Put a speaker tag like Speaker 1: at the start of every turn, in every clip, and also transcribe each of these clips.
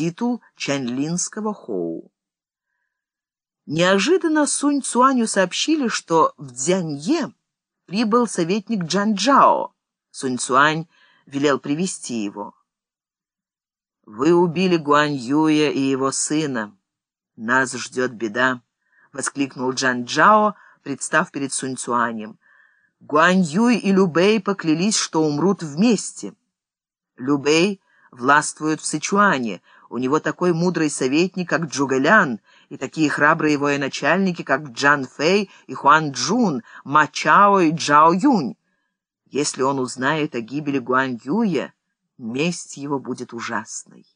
Speaker 1: титул чанлинского хоу. Неожиданно Сунь Цуаню сообщили, что в Дзянье прибыл советник Джан Джао. Сунь Цуань велел привести его. «Вы убили Гуань Юя и его сына. Нас ждет беда», — воскликнул Джан Джао, представ перед Сунь Цуанем. Гуань Юй и Любэй поклялись, что умрут вместе. Любэй властвует в Сычуане, у него такой мудрый советник, как Джугэлян, и такие храбрые военачальники, как Джан Фэй и Хуан Джун, Ма Чао и Джао Юнь. Если он узнает о гибели Гуань Юя, месть его будет ужасной.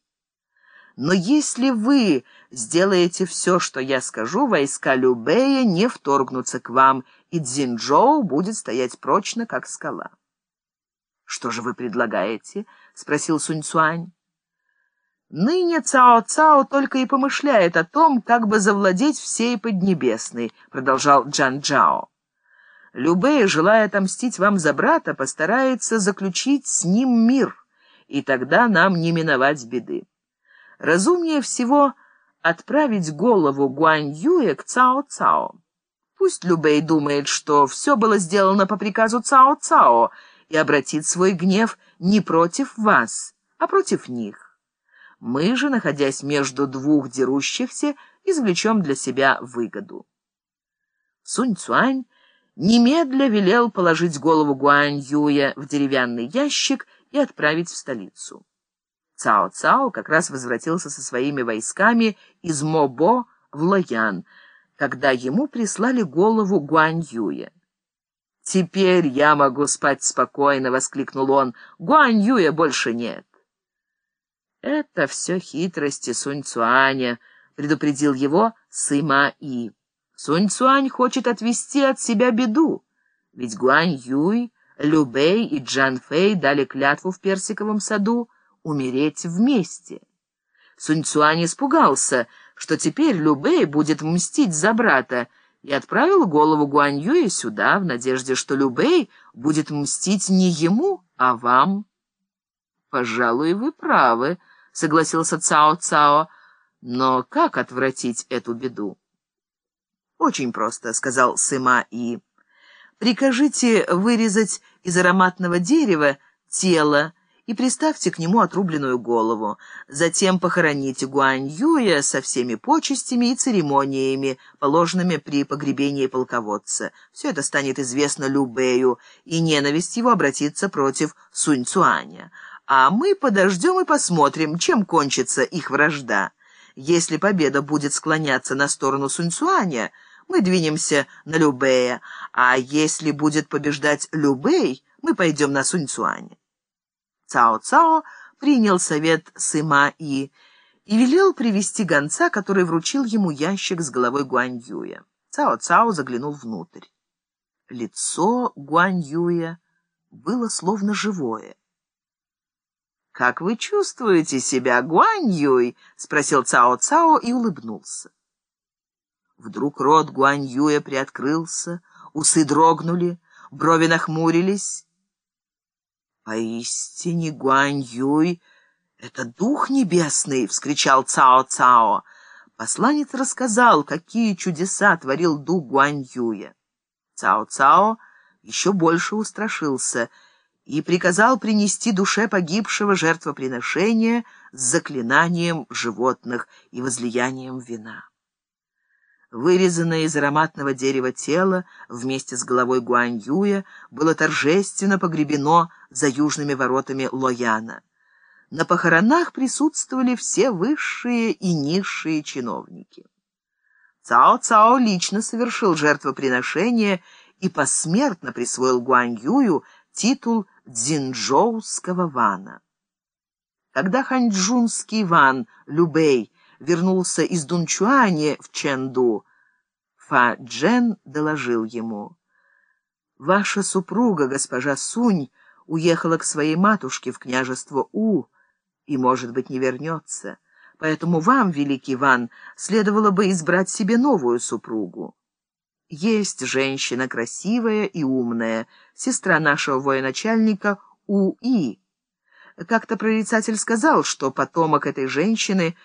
Speaker 1: Но если вы сделаете все, что я скажу, войска Любея не вторгнутся к вам, и Цзиньчжоу будет стоять прочно, как скала. «Что же вы предлагаете?» — спросил Сунь Цуань. «Ныне Цао-Цао только и помышляет о том, как бы завладеть всей Поднебесной», — продолжал Джан Джао. «Любэй, желая отомстить вам за брата, постарается заключить с ним мир, и тогда нам не миновать беды. Разумнее всего отправить голову Гуань Юэ к Цао-Цао. Пусть Любэй думает, что все было сделано по приказу Цао-Цао, и обратит свой гнев не против вас, а против них. Мы же, находясь между двух дерущихся, извлечем для себя выгоду. Сунь Цуань немедля велел положить голову Гуань Юя в деревянный ящик и отправить в столицу. Цао-Цао как раз возвратился со своими войсками из Мобо в Лоян, когда ему прислали голову Гуань Юя. «Теперь я могу спать спокойно», — воскликнул он. «Гуань Юя больше нет». «Это все хитрости Сунь Цуаня», — предупредил его Сыма И. «Сунь Цуань хочет отвести от себя беду, ведь Гуань Юй, Любэй и Джан Фэй дали клятву в Персиковом саду умереть вместе». Сунь Цуань испугался, что теперь Любэй будет мстить за брата, — и отправил голову Гуаньюя сюда, в надежде, что Любэй будет мстить не ему, а вам. «Пожалуй, вы правы», — согласился Цао-Цао. «Но как отвратить эту беду?» «Очень просто», — сказал Сыма И. «Прикажите вырезать из ароматного дерева тело, и приставьте к нему отрубленную голову. Затем похороните Гуань Юя со всеми почестями и церемониями, положенными при погребении полководца. Все это станет известно Любею, и ненависть его обратится против Сунь Цуаня. А мы подождем и посмотрим, чем кончится их вражда. Если победа будет склоняться на сторону Сунь Цуаня, мы двинемся на Любея, а если будет побеждать Любей, мы пойдем на Сунь Цуаня. Цао-Цао принял совет Сыма-И и велел привести гонца, который вручил ему ящик с головой Гуань-Юя. Цао-Цао заглянул внутрь. Лицо Гуань-Юя было словно живое. «Как вы чувствуете себя, Гуань-Юй?» — спросил Цао-Цао и улыбнулся. Вдруг рот Гуань-Юя приоткрылся, усы дрогнули, брови нахмурились, «Поистине Гуань-Юй — это дух небесный!» — вскричал Цао-Цао. Посланец рассказал, какие чудеса творил дух Гуань-Юя. Цао-Цао еще больше устрашился и приказал принести душе погибшего жертвоприношение с заклинанием животных и возлиянием вина. Вырезанное из ароматного дерева тело вместе с головой Гуань-Юя было торжественно погребено за южными воротами Лояна. На похоронах присутствовали все высшие и низшие чиновники. Цао-Цао лично совершил жертвоприношение и посмертно присвоил Гуань-Юю титул дзинчжоуского вана. Когда ханьчжунский ван Любэй вернулся из Дунчуани в Чэнду, Фа Джен доложил ему. «Ваша супруга, госпожа Сунь, уехала к своей матушке в княжество У и, может быть, не вернется. Поэтому вам, великий Ван, следовало бы избрать себе новую супругу. Есть женщина красивая и умная, сестра нашего военачальника У-И. Как-то прорицатель сказал, что потомок этой женщины